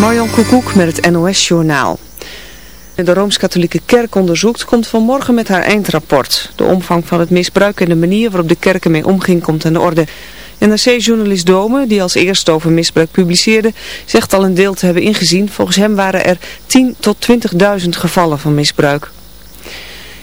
Marjan Koekoek met het NOS-journaal. De Rooms-Katholieke Kerk onderzoekt komt vanmorgen met haar eindrapport. De omvang van het misbruik en de manier waarop de kerk ermee omging komt aan de orde. NRC-journalist Dome, die als eerste over misbruik publiceerde, zegt al een deel te hebben ingezien. Volgens hem waren er 10 tot 20.000 gevallen van misbruik.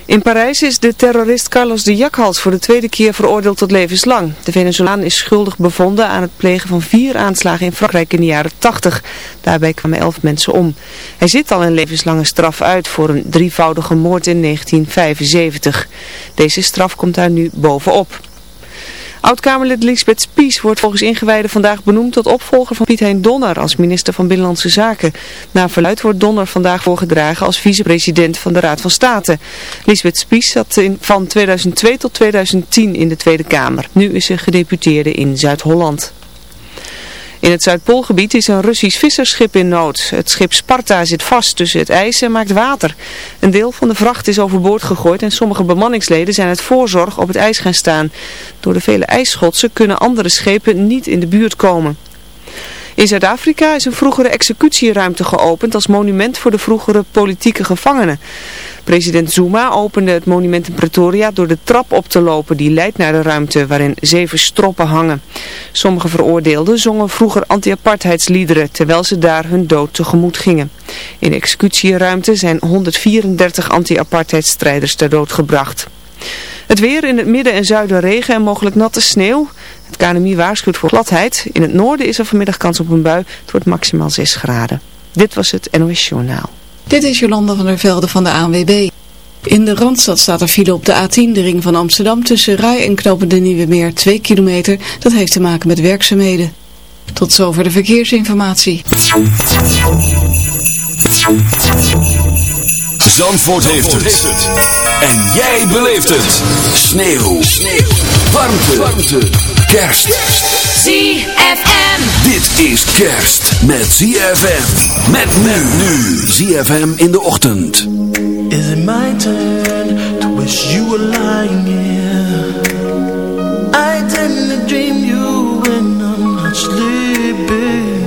In Parijs is de terrorist Carlos de Jakhals voor de tweede keer veroordeeld tot levenslang. De Venezolaan is schuldig bevonden aan het plegen van vier aanslagen in Frankrijk in de jaren 80. Daarbij kwamen elf mensen om. Hij zit al een levenslange straf uit voor een drievoudige moord in 1975. Deze straf komt daar nu bovenop. Oud-Kamerlid Lisbeth Spies wordt volgens ingewijden vandaag benoemd tot opvolger van Piet Hein Donner als minister van Binnenlandse Zaken. Na verluid wordt Donner vandaag voorgedragen als vicepresident van de Raad van State. Lisbeth Spies zat in, van 2002 tot 2010 in de Tweede Kamer. Nu is ze gedeputeerde in Zuid-Holland. In het Zuidpoolgebied is een Russisch visserschip in nood. Het schip Sparta zit vast tussen het ijs en maakt water. Een deel van de vracht is overboord gegooid en sommige bemanningsleden zijn uit voorzorg op het ijs gaan staan. Door de vele ijsschotsen kunnen andere schepen niet in de buurt komen. In Zuid-Afrika is een vroegere executieruimte geopend als monument voor de vroegere politieke gevangenen. President Zuma opende het monument in Pretoria door de trap op te lopen die leidt naar de ruimte waarin zeven stroppen hangen. Sommige veroordeelden zongen vroeger anti-apartheidsliederen terwijl ze daar hun dood tegemoet gingen. In executieruimte zijn 134 anti-apartheidstrijders ter dood gebracht. Het weer in het midden en zuiden regen en mogelijk natte sneeuw. Het KNMI waarschuwt voor gladheid. In het noorden is er vanmiddag kans op een bui. Het wordt maximaal 6 graden. Dit was het NOS Journaal. Dit is Jolanda van der Velde van de ANWB. In de Randstad staat er file op de A10, de ring van Amsterdam, tussen Rij en Knopen de Nieuwe Meer, 2 kilometer. Dat heeft te maken met werkzaamheden. Tot zover de verkeersinformatie. Zandvoort, heeft, het. En jij beleeft het. Sneeuw. Sneeuw. Warmte. Warmte. Kerst. ZFM. Dit is kerst met ZFM. Met men nu. ZFM in de ochtend. Is it my turn to wish you were lying here? I tend to dream you when I'm not sleeping.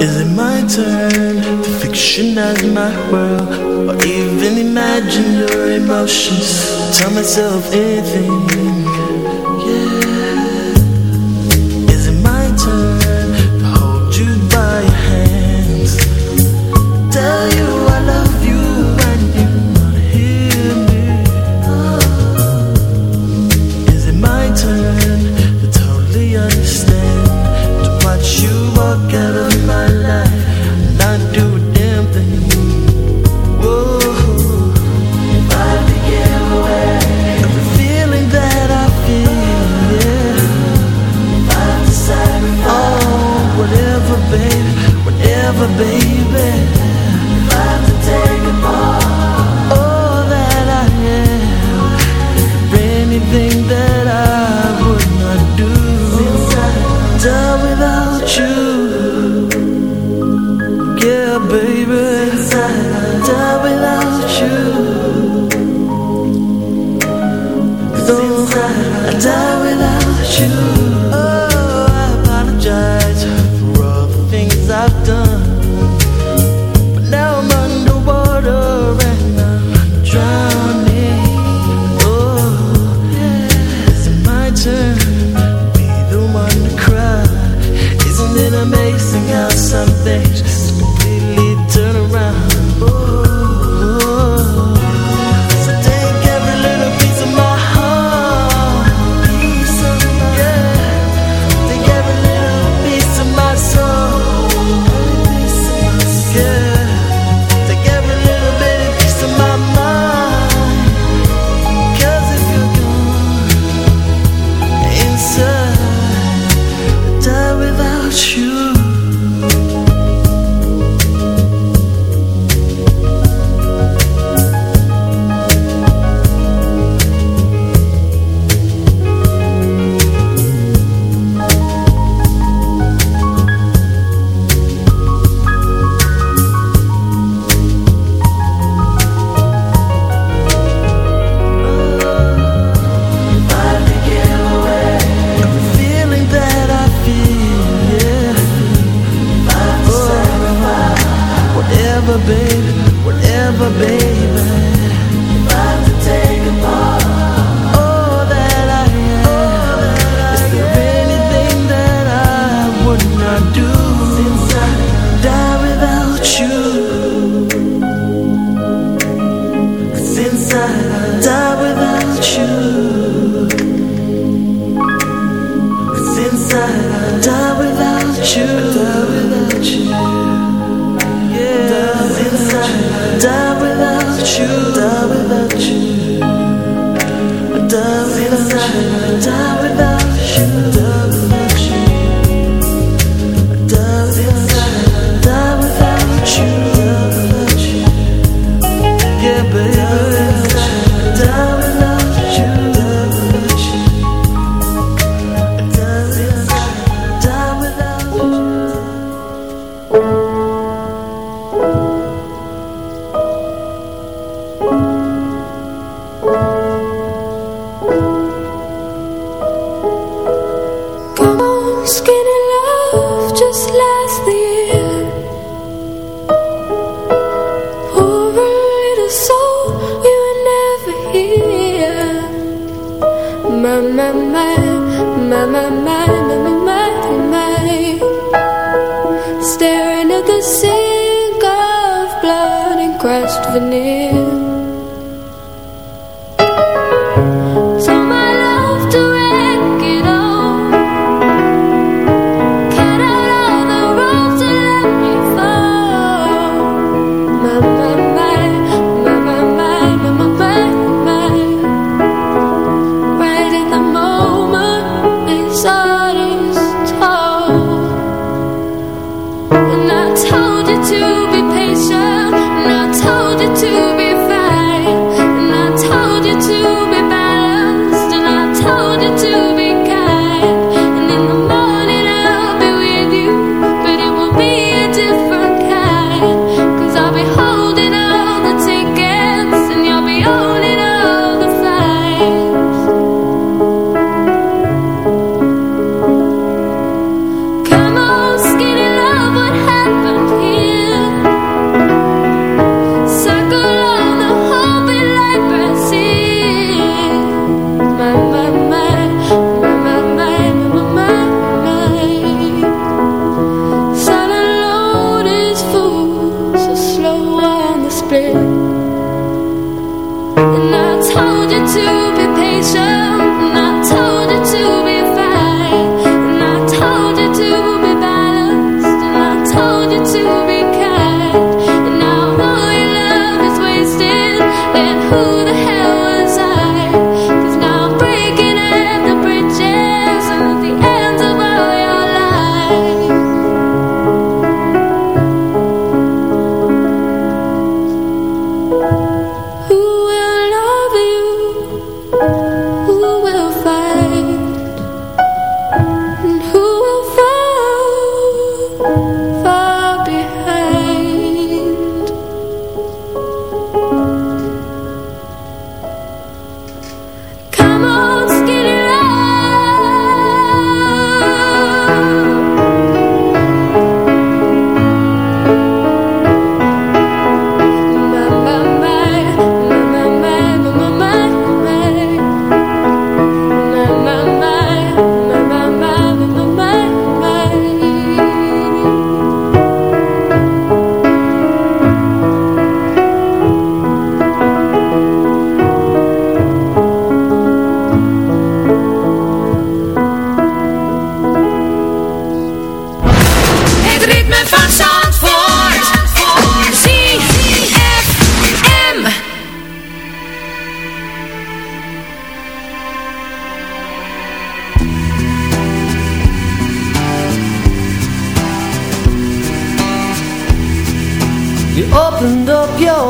Is it my turn to fictionize my world or even imagine your emotions? Tell myself anything.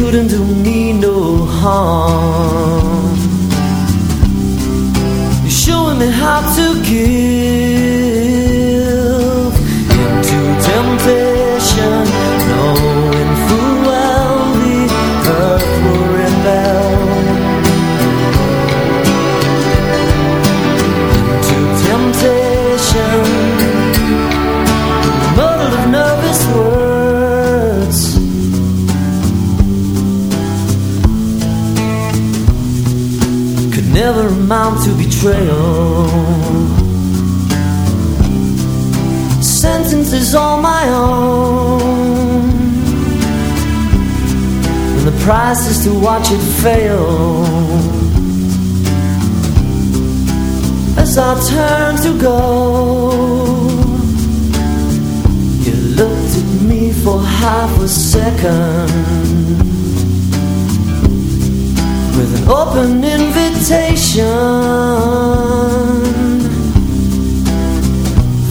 Couldn't do me no harm. You're showing me how to give. Betrayal is all my own. And the price is to watch it fail. As I turn to go You looked at me for half a second open invitation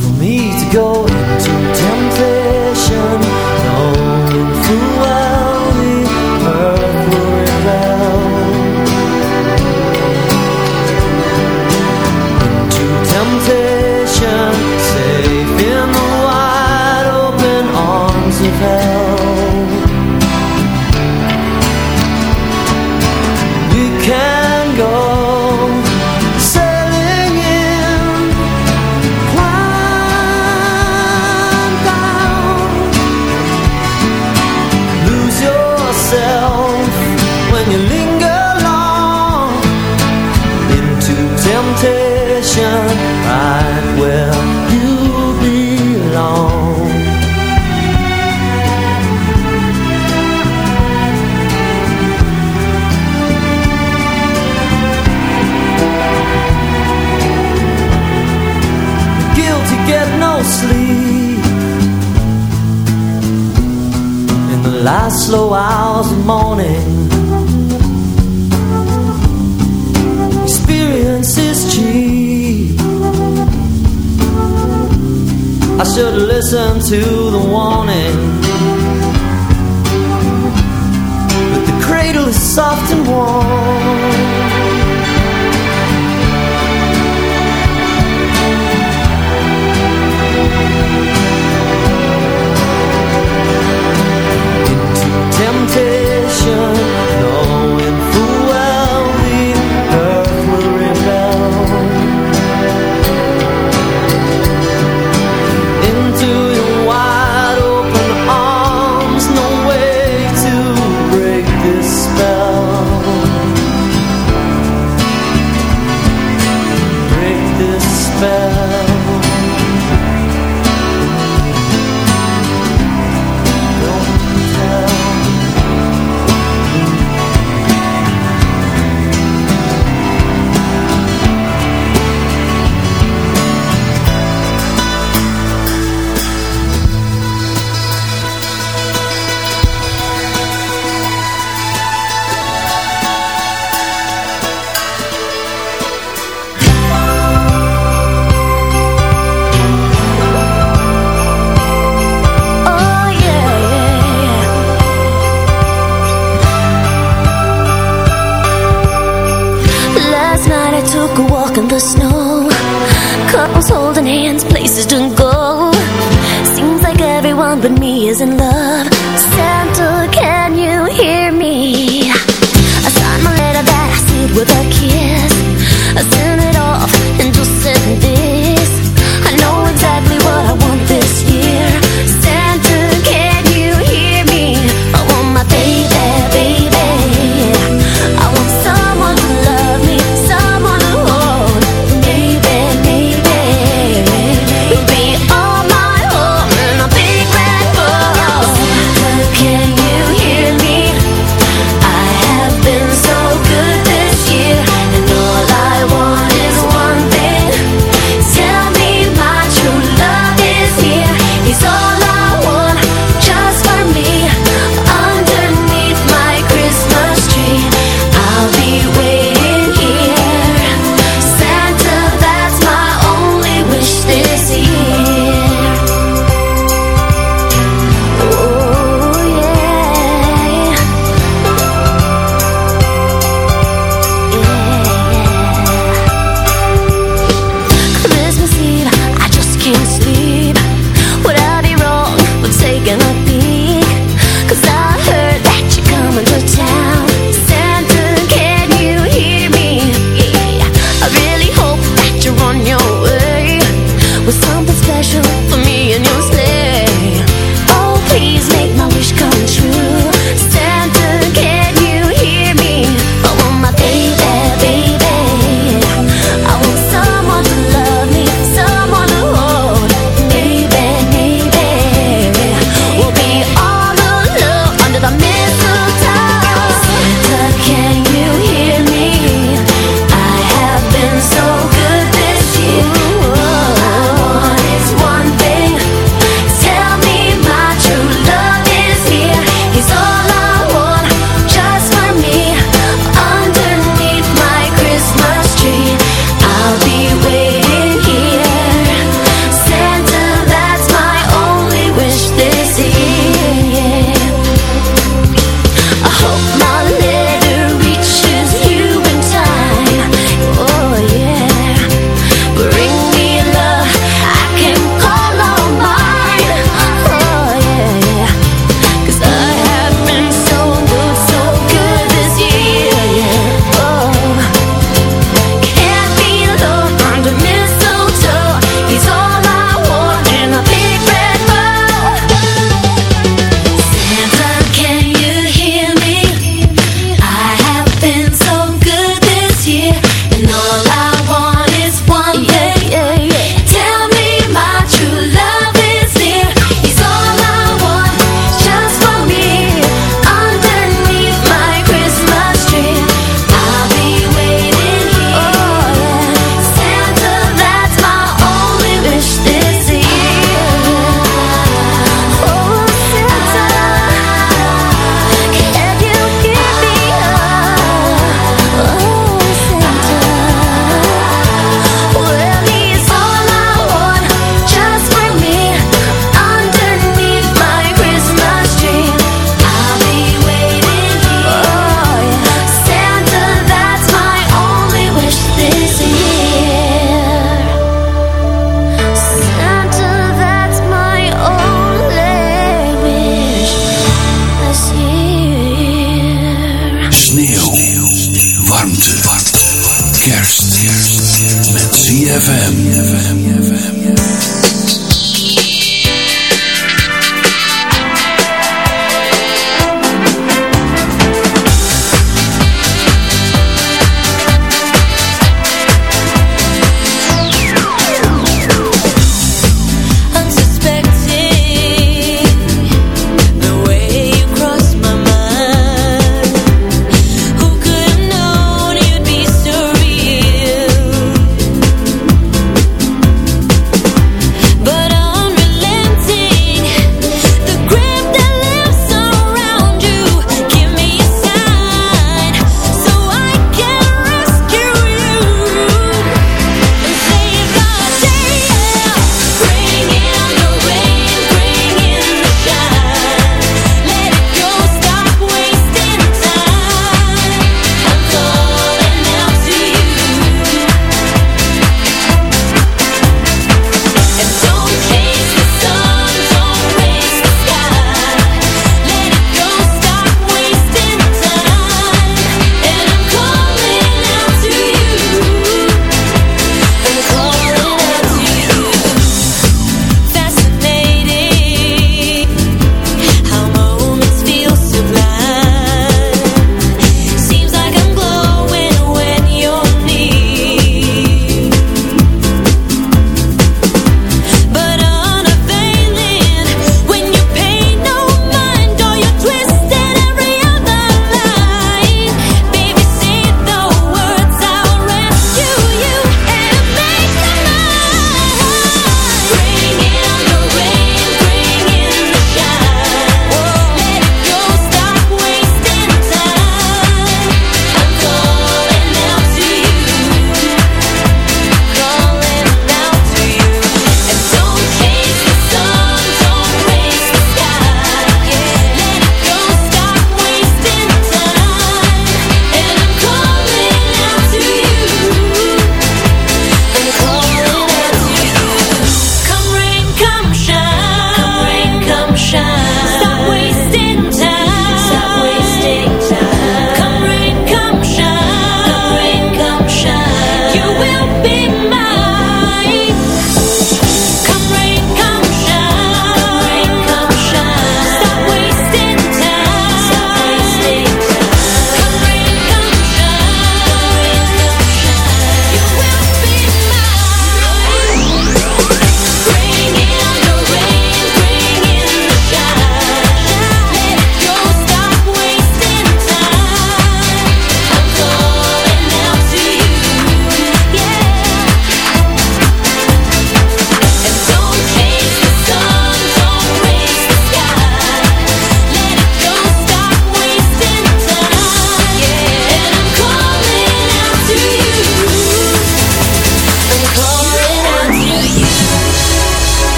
for me to go into temptation,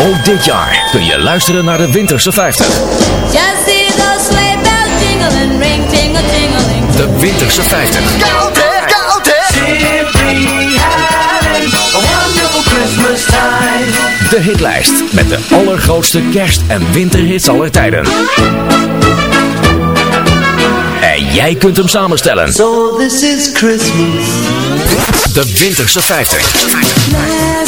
Ook dit jaar kun je luisteren naar de Winterse 50. Just see those sleigh bells jingling, ring tingle tingling. De Winterse 50. Koud hè, koud hè. Simply having a wonderful Christmas time. De hitlijst met de allergrootste kerst- en winterhits aller tijden. En jij kunt hem samenstellen. So this is Christmas. De Winterse 50.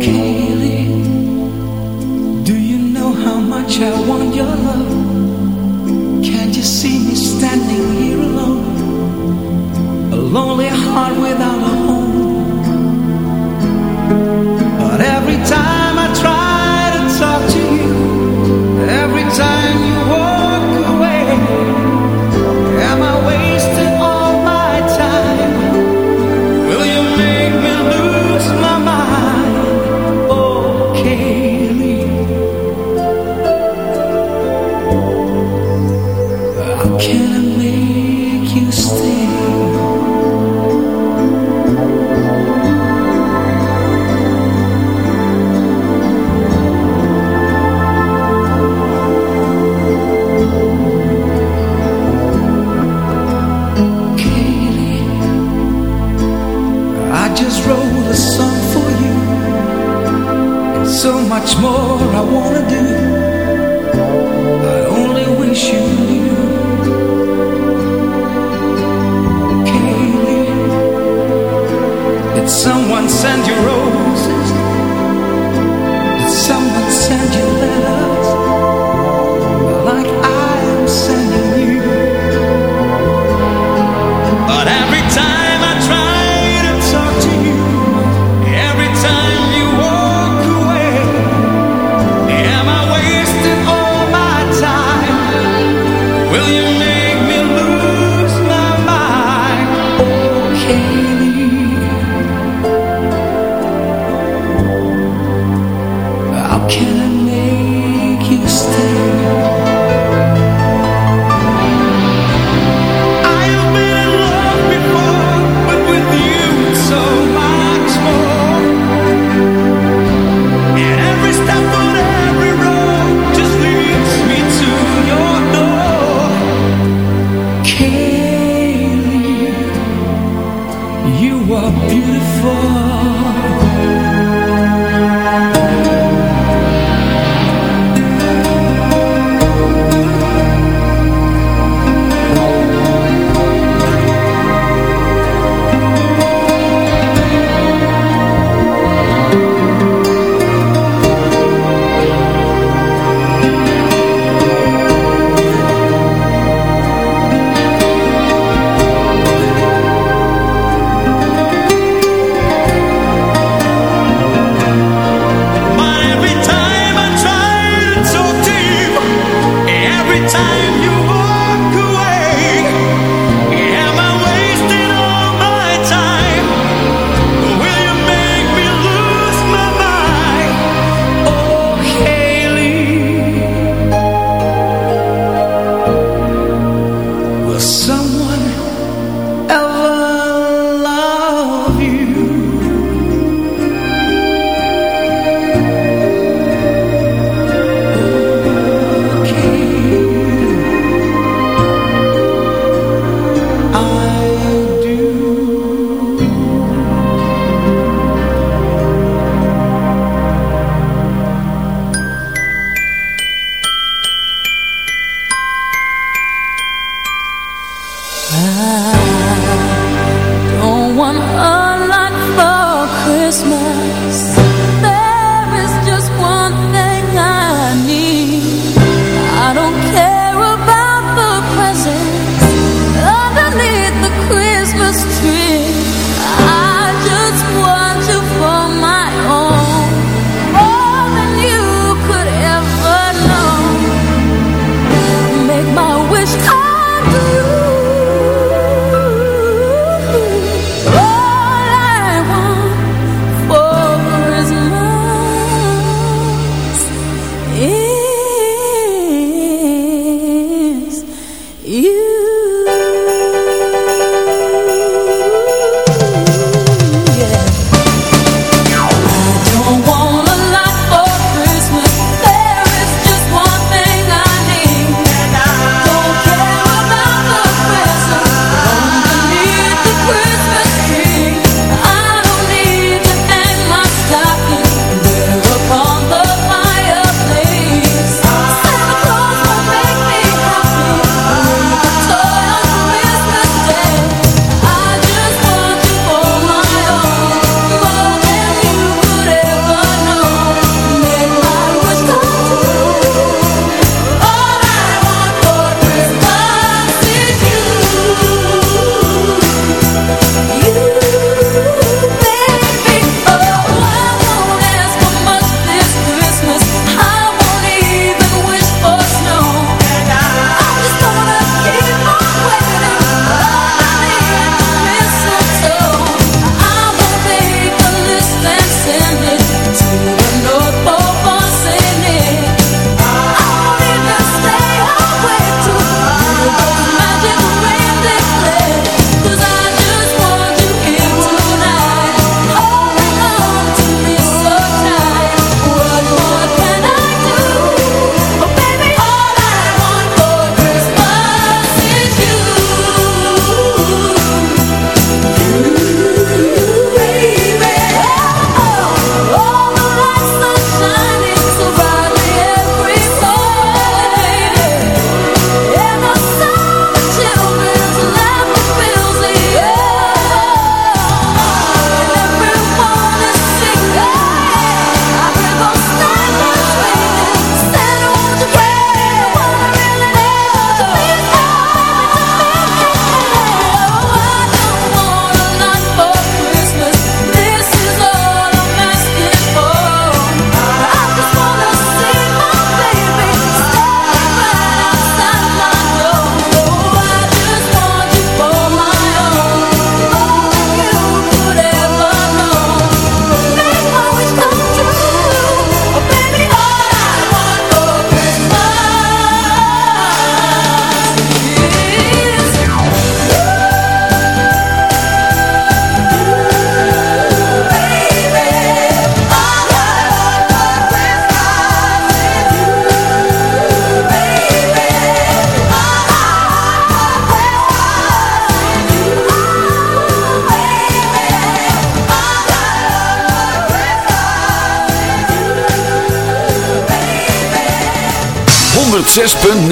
Kaylee, do you know how much I want your love? Can't you see me standing here alone? A lonely heart without a home.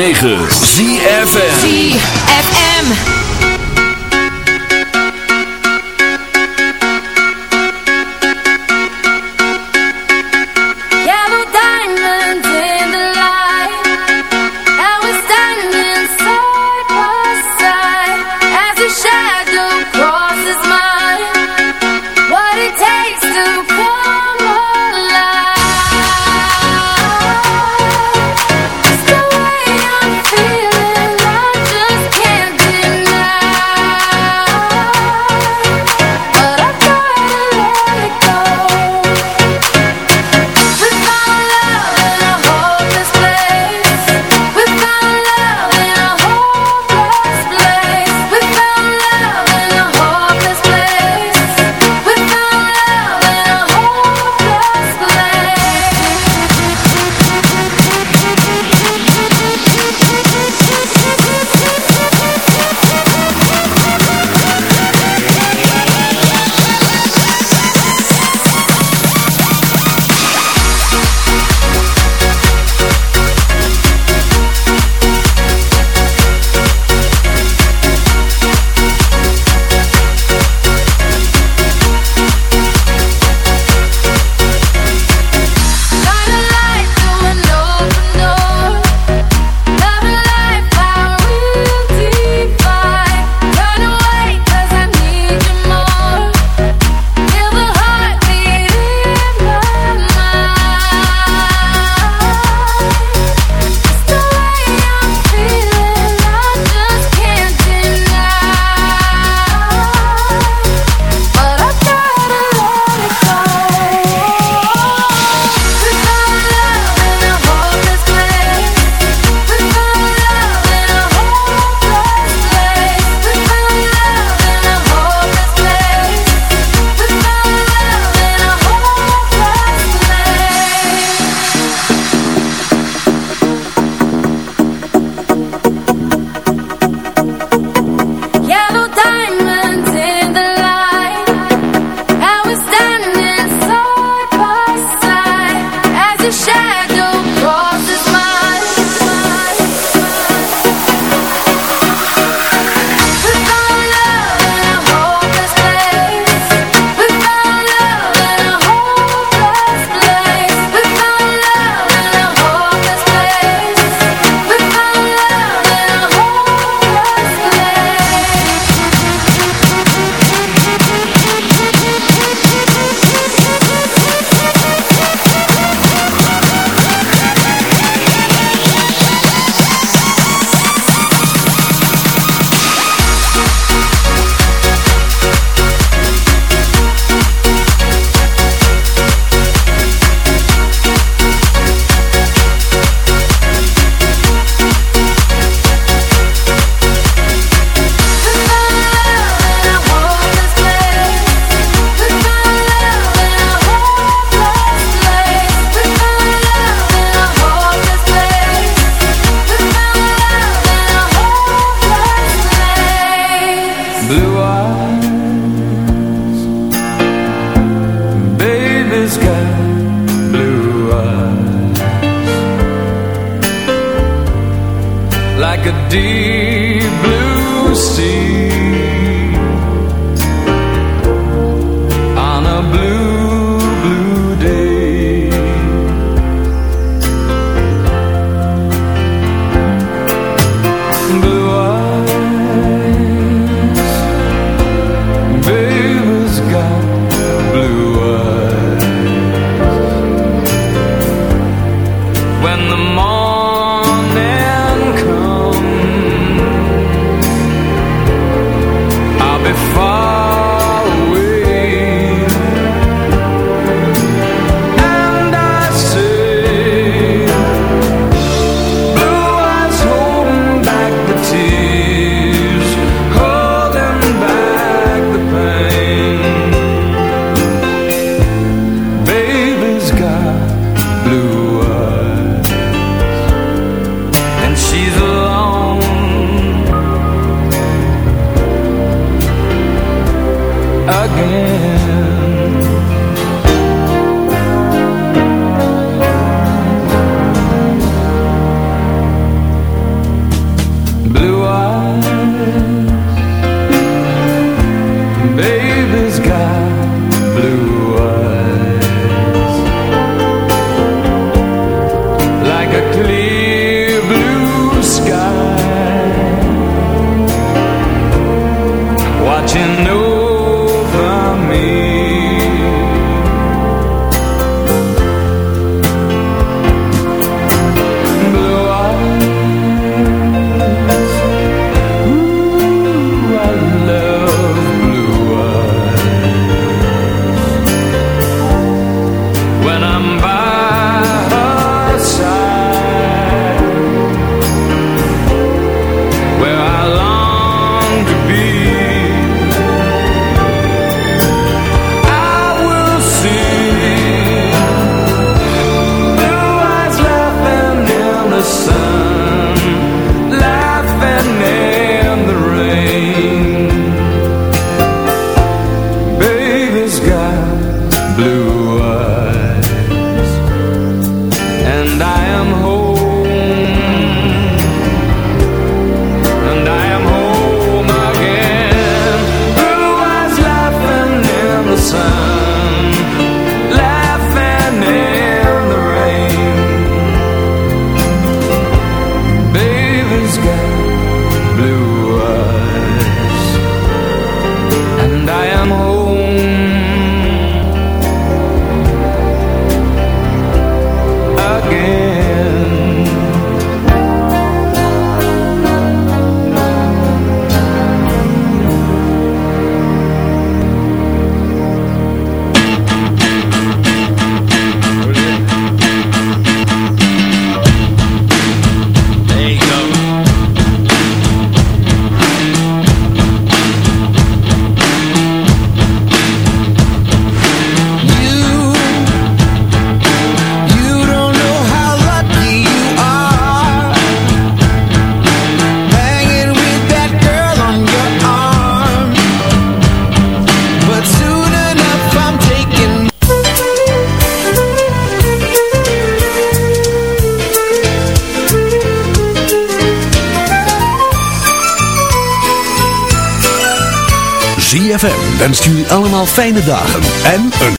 9. Fijne dagen en een